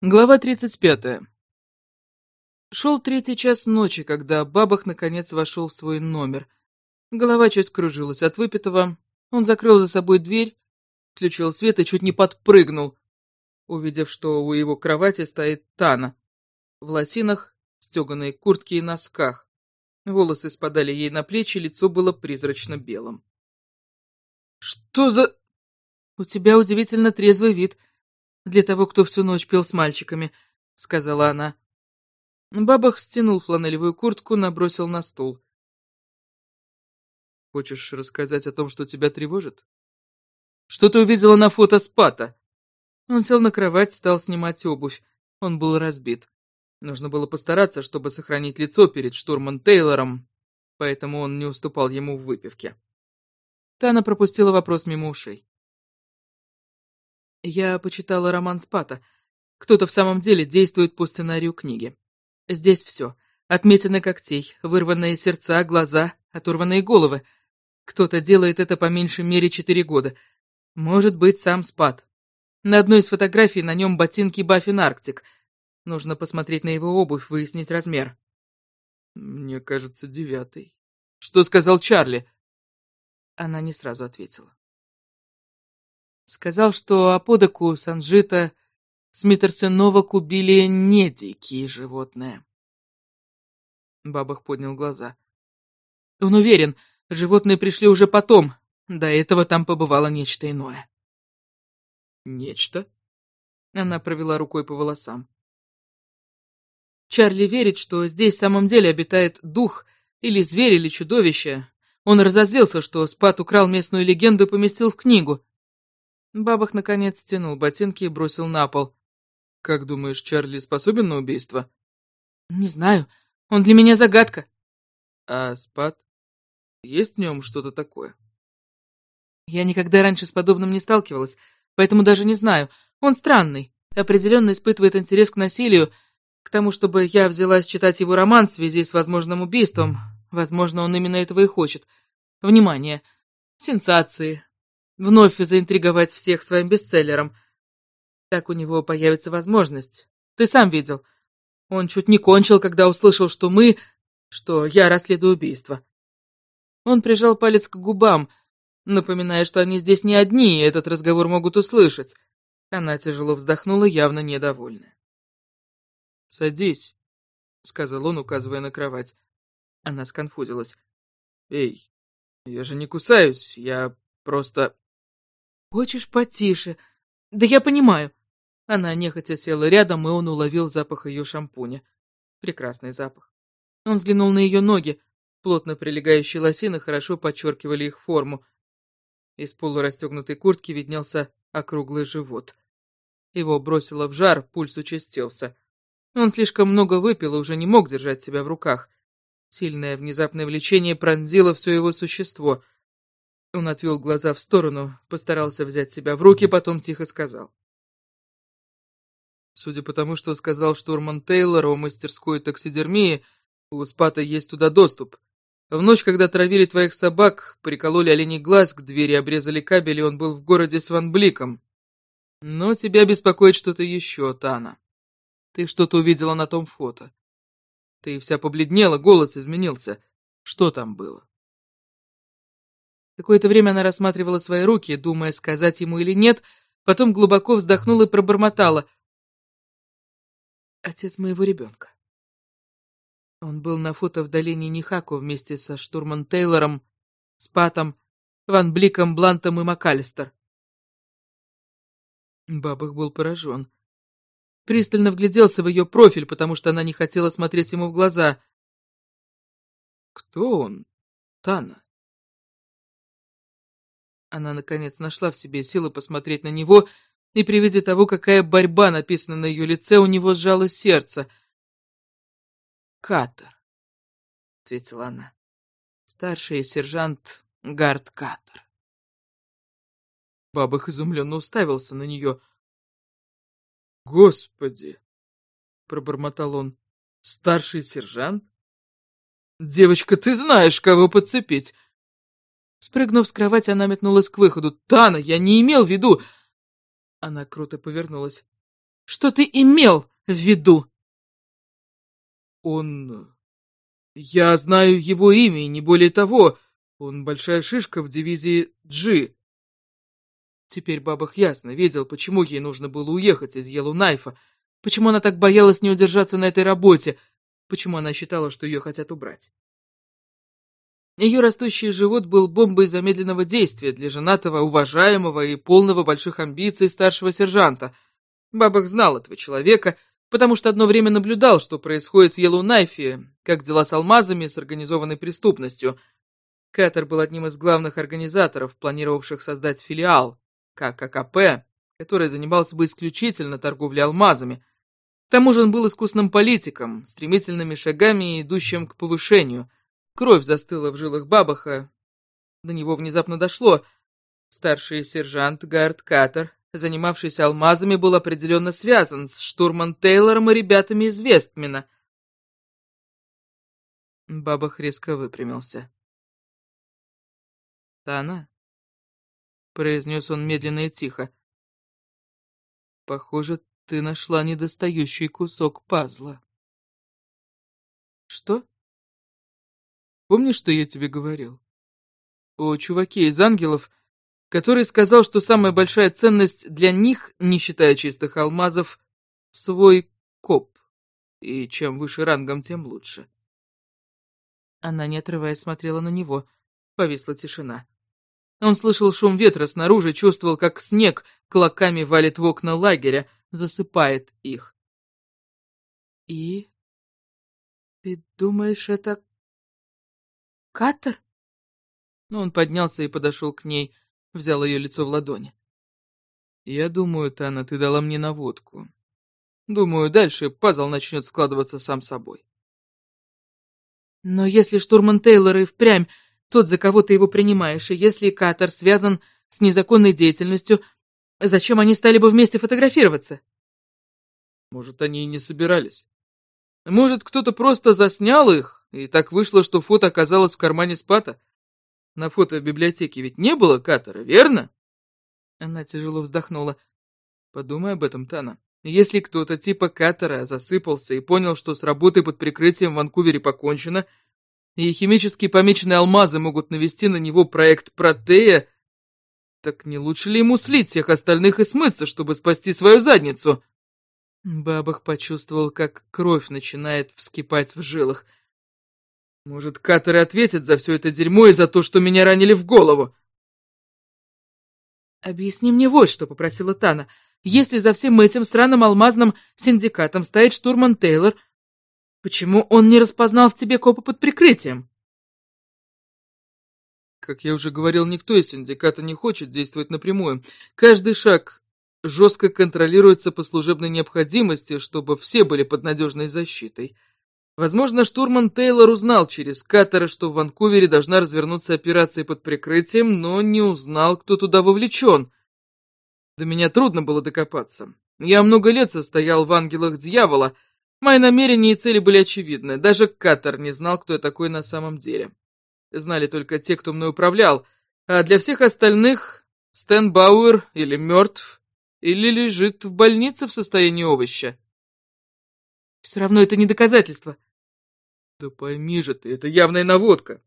Глава 35. Шел третий час ночи, когда Бабах наконец вошел в свой номер. Голова чуть кружилась от выпитого. Он закрыл за собой дверь, включил свет и чуть не подпрыгнул, увидев, что у его кровати стоит Тана. В лосинах, стеганой куртке и носках. Волосы спадали ей на плечи, лицо было призрачно белым. «Что за...» «У тебя удивительно трезвый вид», для того, кто всю ночь пил с мальчиками», — сказала она. Бабах стянул фланелевую куртку, набросил на стул. «Хочешь рассказать о том, что тебя тревожит?» «Что ты увидела на фото Спата?» Он сел на кровать, стал снимать обувь. Он был разбит. Нужно было постараться, чтобы сохранить лицо перед штурман Тейлором, поэтому он не уступал ему в выпивке. Тана пропустила вопрос мимо ушей. Я почитала роман Спата. Кто-то в самом деле действует по сценарию книги. Здесь все. Отметины когтей, вырванные сердца, глаза, оторванные головы. Кто-то делает это по меньшей мере четыре года. Может быть, сам Спат. На одной из фотографий на нем ботинки Баффин Арктик. Нужно посмотреть на его обувь, выяснить размер. Мне кажется, девятый. Что сказал Чарли? Она не сразу ответила. Сказал, что Аподаку, Санжита, Смитерсенова убили не дикие животные. Бабах поднял глаза. Он уверен, животные пришли уже потом. До этого там побывало нечто иное. Нечто? Она провела рукой по волосам. Чарли верит, что здесь в самом деле обитает дух, или зверь, или чудовище. Он разозлился, что Спат украл местную легенду и поместил в книгу. Бабах наконец стянул ботинки и бросил на пол. «Как думаешь, Чарли способен на убийство?» «Не знаю. Он для меня загадка». «А спад? Есть в нем что-то такое?» «Я никогда раньше с подобным не сталкивалась, поэтому даже не знаю. Он странный, определенно испытывает интерес к насилию, к тому, чтобы я взялась читать его роман в связи с возможным убийством. Возможно, он именно этого и хочет. Внимание, сенсации, вновь заинтриговать всех своим бестселлером. Так у него появится возможность. Ты сам видел. Он чуть не кончил, когда услышал, что мы... что я расследую убийство. Он прижал палец к губам, напоминая, что они здесь не одни, и этот разговор могут услышать. Она тяжело вздохнула, явно недовольная. «Садись», — сказал он, указывая на кровать. Она сконфузилась. «Эй, я же не кусаюсь, я просто...» «Хочешь потише? Да я понимаю». Она нехотя села рядом, и он уловил запах ее шампуня. Прекрасный запах. Он взглянул на ее ноги. Плотно прилегающие лосины хорошо подчеркивали их форму. Из полурастегнутой куртки виднелся округлый живот. Его бросило в жар, пульс участился. Он слишком много выпил и уже не мог держать себя в руках. Сильное внезапное влечение пронзило все его существо — он отвел глаза в сторону, постарался взять себя в руки, потом тихо сказал. Судя по тому, что сказал штурман Тейлор о мастерской таксидермии, у Спата есть туда доступ. В ночь, когда травили твоих собак, прикололи оленей глаз к двери, обрезали кабель, и он был в городе с Ван Бликом. Но тебя беспокоит что-то еще, Тана. Ты что-то увидела на том фото. Ты вся побледнела, голос изменился. Что там было? Какое-то время она рассматривала свои руки, думая, сказать ему или нет, потом глубоко вздохнула и пробормотала. «Отец моего ребенка». Он был на фото в долине Нихаку вместе со штурман Тейлором, Спатом, Ван Бликом, Блантом и МакАлистер. Бабах был поражен. Пристально вгляделся в ее профиль, потому что она не хотела смотреть ему в глаза. «Кто он, Тана?» Она, наконец, нашла в себе силы посмотреть на него, и при виде того, какая борьба написана на ее лице, у него сжало сердце. «Катер», — ответила она. «Старший сержант Гард Катер». Бабах изумленно уставился на нее. «Господи!» — пробормотал он. «Старший сержант? Девочка, ты знаешь, кого подцепить!» Спрыгнув с кровати, она метнулась к выходу. «Тана, я не имел в виду...» Она круто повернулась. Что ты имел в виду?» «Он... Я знаю его имя, и не более того. Он большая шишка в дивизии G. Теперь Бабах ясно видел, почему ей нужно было уехать из Йеллоунайфа, почему она так боялась не удержаться на этой работе, почему она считала, что ее хотят убрать. Ее растущий живот был бомбой замедленного действия для женатого, уважаемого и полного больших амбиций старшего сержанта. Бабах знал этого человека, потому что одно время наблюдал, что происходит в Йеллоунайфе, как дела с алмазами, с организованной преступностью. Катер был одним из главных организаторов, планировавших создать филиал, КККП, который занимался бы исключительно торговлей алмазами. К тому же он был искусным политиком, стремительными шагами, идущим к повышению. Кровь застыла в жилах Бабаха. До него внезапно дошло. Старший сержант Гард Катер, занимавшийся алмазами, был определенно связан с штурман Тейлором и ребятами из Вестмина. Бабах резко выпрямился. «Тана?» произнес он медленно и тихо. Похоже, ты нашла недостающий кусок пазла. Что? Помнишь, что я тебе говорил? О чуваке из ангелов, который сказал, что самая большая ценность для них, не считая чистых алмазов, свой коп. И чем выше рангом, тем лучше. Она, не отрываясь, смотрела на него. Повисла тишина. Он слышал шум ветра снаружи, чувствовал, как снег клоками валит в окна лагеря, засыпает их. «И? Ты думаешь, это... Катер?» Он поднялся и подошел к ней, взял ее лицо в ладони. «Я думаю, Тана, ты дала мне наводку. Думаю, дальше пазл начнет складываться сам собой». «Но если штурман Тейлор и впрямь тот, за кого ты его принимаешь, и если Катар связан с незаконной деятельностью, зачем они стали бы вместе фотографироваться? Может, они и не собирались. Может, кто-то просто заснял их, и так вышло, что фото оказалось в кармане Спата. На фото в библиотеке ведь не было Катара, верно? Она тяжело вздохнула. Подумай об этом, Тана. Если кто-то типа Катара засыпался и понял, что с работой под прикрытием в Ванкувере покончено, и химически помеченные алмазы могут навести на него проект Протея, так не лучше ли ему слить всех остальных и смыться, чтобы спасти свою задницу? Бабах почувствовал, как кровь начинает вскипать в жилах. Может, катеры ответят за все это дерьмо и за то, что меня ранили в голову? «Объясни мне вот что», — попросила Тана. «Если за всем этим сраным алмазным синдикатом стоит штурман Тейлор, Почему он не распознал в тебе копа под прикрытием? Как я уже говорил, никто из синдиката не хочет действовать напрямую. Каждый шаг жестко контролируется по служебной необходимости, чтобы все были под надежной защитой. Возможно, штурман Тейлор узнал через Каттера, что в Ванкувере должна развернуться операция под прикрытием, но не узнал, кто туда вовлечен. До меня трудно было докопаться. Я много лет состоял в ангелах дьявола — Мои намерения и цели были очевидны. Даже Катар не знал, кто я такой на самом деле. Знали только те, кто мной управлял, а для всех остальных Стэн Бауэр или мертв, или лежит в больнице в состоянии овоща. Все равно это не доказательство. Да пойми же ты, это явная наводка.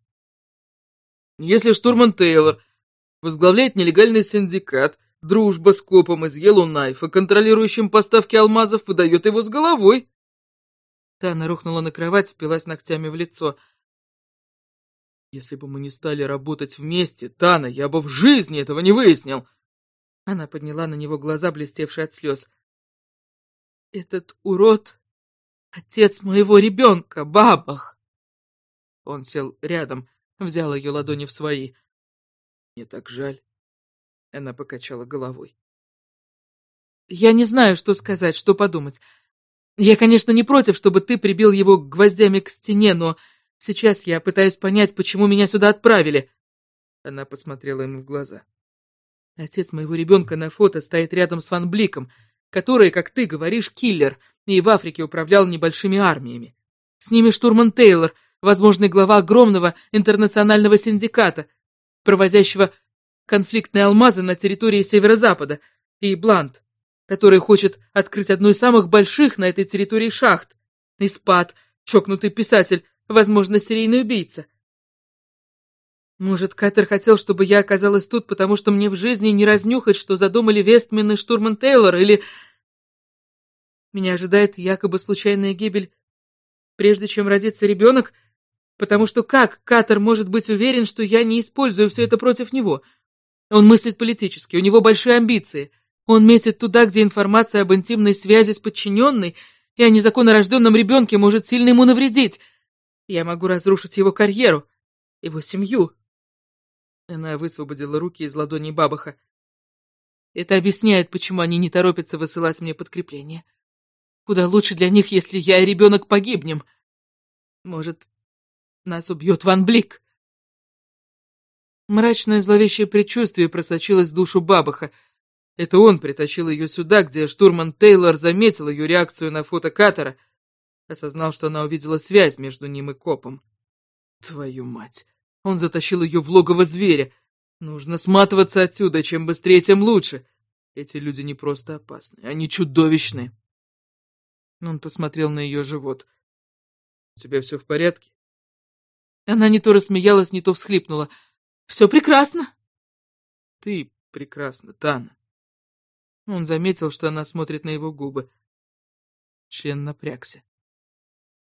Если штурман Тейлор возглавляет нелегальный синдикат, дружба с копом из Йеллоунайфа, контролирующим поставки алмазов, выдает его с головой. Тана рухнула на кровать, впилась ногтями в лицо. «Если бы мы не стали работать вместе, Тана, я бы в жизни этого не выяснил!» Она подняла на него глаза, блестевшие от слез. «Этот урод — отец моего ребенка, бабах!» Он сел рядом, взял ее ладони в свои. «Мне так жаль». Она покачала головой. «Я не знаю, что сказать, что подумать. Я, конечно, не против, чтобы ты прибил его гвоздями к стене, но сейчас я пытаюсь понять, почему меня сюда отправили. Она посмотрела ему в глаза. Отец моего ребенка на фото стоит рядом с Ван Бликом, который, как ты говоришь, киллер, и в Африке управлял небольшими армиями. С ними штурман Тейлор, возможный глава огромного интернационального синдиката, провозящего конфликтные алмазы на территории Северо-Запада, и Блант, который хочет открыть одну из самых больших на этой территории шахт. Испат, чокнутый писатель, возможно, серийный убийца. Может, Катер хотел, чтобы я оказалась тут, потому что мне в жизни не разнюхать, что задумали Вестмен и штурман Тейлор, или... Меня ожидает якобы случайная гибель, прежде чем родится ребенок, потому что как Катер может быть уверен, что я не использую все это против него? Он мыслит политически, у него большие амбиции. Он метит туда, где информация об интимной связи с подчиненной и о незаконнорожденном ребенке может сильно ему навредить. Я могу разрушить его карьеру, его семью. Она высвободила руки из ладоней бабаха. Это объясняет, почему они не торопятся высылать мне подкрепление. Куда лучше для них, если я и ребенок погибнем. Может, нас убьет Ван Блик. Мрачное зловещее предчувствие просочилось в душу бабаха. Это он притащил ее сюда, где штурман Тейлор заметил ее реакцию на фото Катера, осознал, что она увидела связь между ним и копом. Твою мать! Он затащил ее в логово зверя. Нужно сматываться отсюда, чем быстрее, тем лучше. Эти люди не просто опасны, они чудовищны. Он посмотрел на ее живот. «У тебя все в порядке?» Она не то рассмеялась, не то всхлипнула. «Все прекрасно!» «Ты прекрасна, Тана!» Он заметил, что она смотрит на его губы. Член напрягся.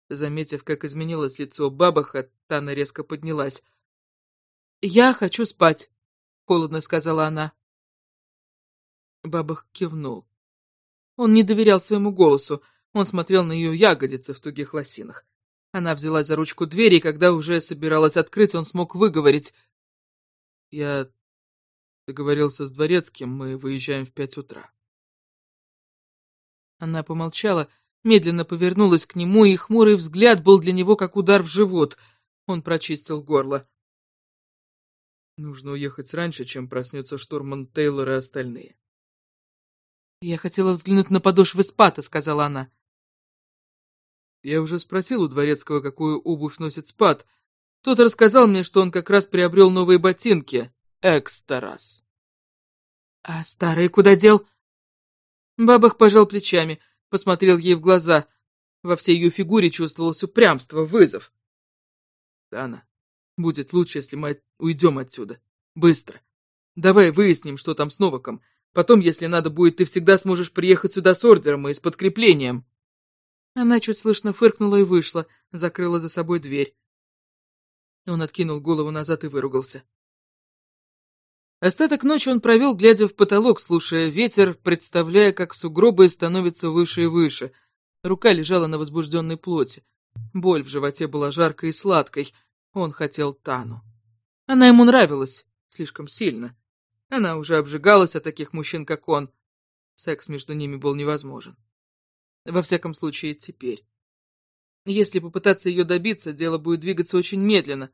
Заметив, как изменилось лицо бабаха, Тана резко поднялась. «Я хочу спать», — холодно сказала она. Бабах кивнул. Он не доверял своему голосу. Он смотрел на ее ягодицы в тугих лосинах. Она взялась за ручку двери, и когда уже собиралась открыть, он смог выговорить. «Я договорился с дворецким, мы выезжаем в пять утра». Она помолчала, медленно повернулась к нему, и хмурый взгляд был для него как удар в живот. Он прочистил горло. Нужно уехать раньше, чем проснется штурман Тейлор и остальные. «Я хотела взглянуть на подошвы спата», — сказала она. Я уже спросил у дворецкого, какую обувь носит спад. Тот рассказал мне, что он как раз приобрел новые ботинки. Экстарас. «А старые куда дел?» Бабах пожал плечами, посмотрел ей в глаза. Во всей ее фигуре чувствовалось упрямство, вызов. «Дана, будет лучше, если мы уйдем отсюда. Быстро. Давай выясним, что там с Новаком. Потом, если надо будет, ты всегда сможешь приехать сюда с ордером и с подкреплением». Она чуть слышно фыркнула и вышла, закрыла за собой дверь. Он откинул голову назад и выругался. Остаток ночи он провел, глядя в потолок, слушая ветер, представляя, как сугробы становятся выше и выше. Рука лежала на возбужденной плоти. Боль в животе была жаркой и сладкой. Он хотел Тану. Она ему нравилась, слишком сильно. Она уже обжигалась от таких мужчин, как он. Секс между ними был невозможен. Во всяком случае, теперь. Если попытаться ее добиться, дело будет двигаться очень медленно.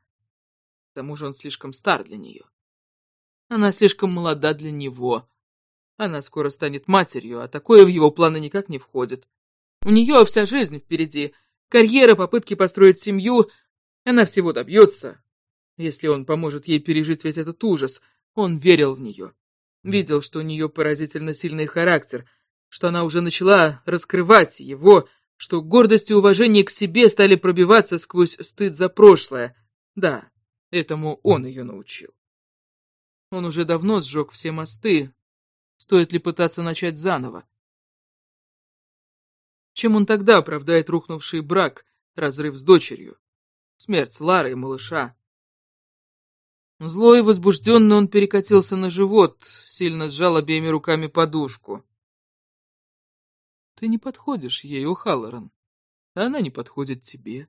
К тому же он слишком стар для нее. Она слишком молода для него. Она скоро станет матерью, а такое в его планы никак не входит. У нее вся жизнь впереди. Карьера, попытки построить семью. Она всего добьется, если он поможет ей пережить весь этот ужас. Он верил в нее. Видел, что у нее поразительно сильный характер — что она уже начала раскрывать его, что гордость и уважение к себе стали пробиваться сквозь стыд за прошлое. Да, этому он ее научил. Он уже давно сжег все мосты. Стоит ли пытаться начать заново? Чем он тогда оправдает рухнувший брак, разрыв с дочерью? Смерть Лары и малыша. Злой и возбужденно он перекатился на живот, сильно сжал обеими руками подушку. Ты не подходишь ей, О'Халлоран. А она не подходит тебе.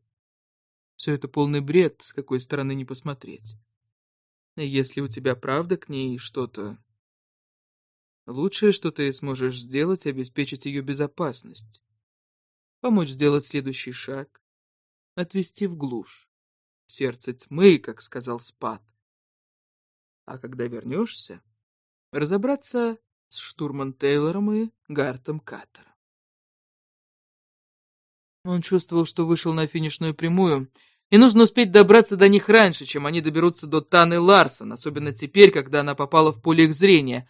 Все это полный бред, с какой стороны не посмотреть. Если у тебя правда к ней что-то... Лучшее, что ты сможешь сделать, обеспечить ее безопасность. Помочь сделать следующий шаг. Отвести в глушь. Сердце тьмы, как сказал Спад. А когда вернешься, разобраться с штурман Тейлором и Гартом Каттером. Он чувствовал, что вышел на финишную прямую, и нужно успеть добраться до них раньше, чем они доберутся до Таны Ларсон, особенно теперь, когда она попала в поле их зрения.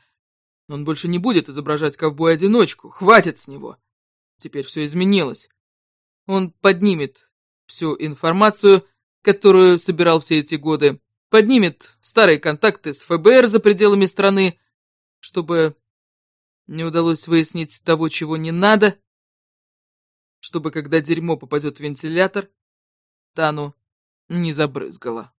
Он больше не будет изображать ковбоя-одиночку. Хватит с него. Теперь все изменилось. Он поднимет всю информацию, которую собирал все эти годы, поднимет старые контакты с ФБР за пределами страны, чтобы не удалось выяснить того, чего не надо, чтобы, когда дерьмо попадет в вентилятор, Тану не забрызгало.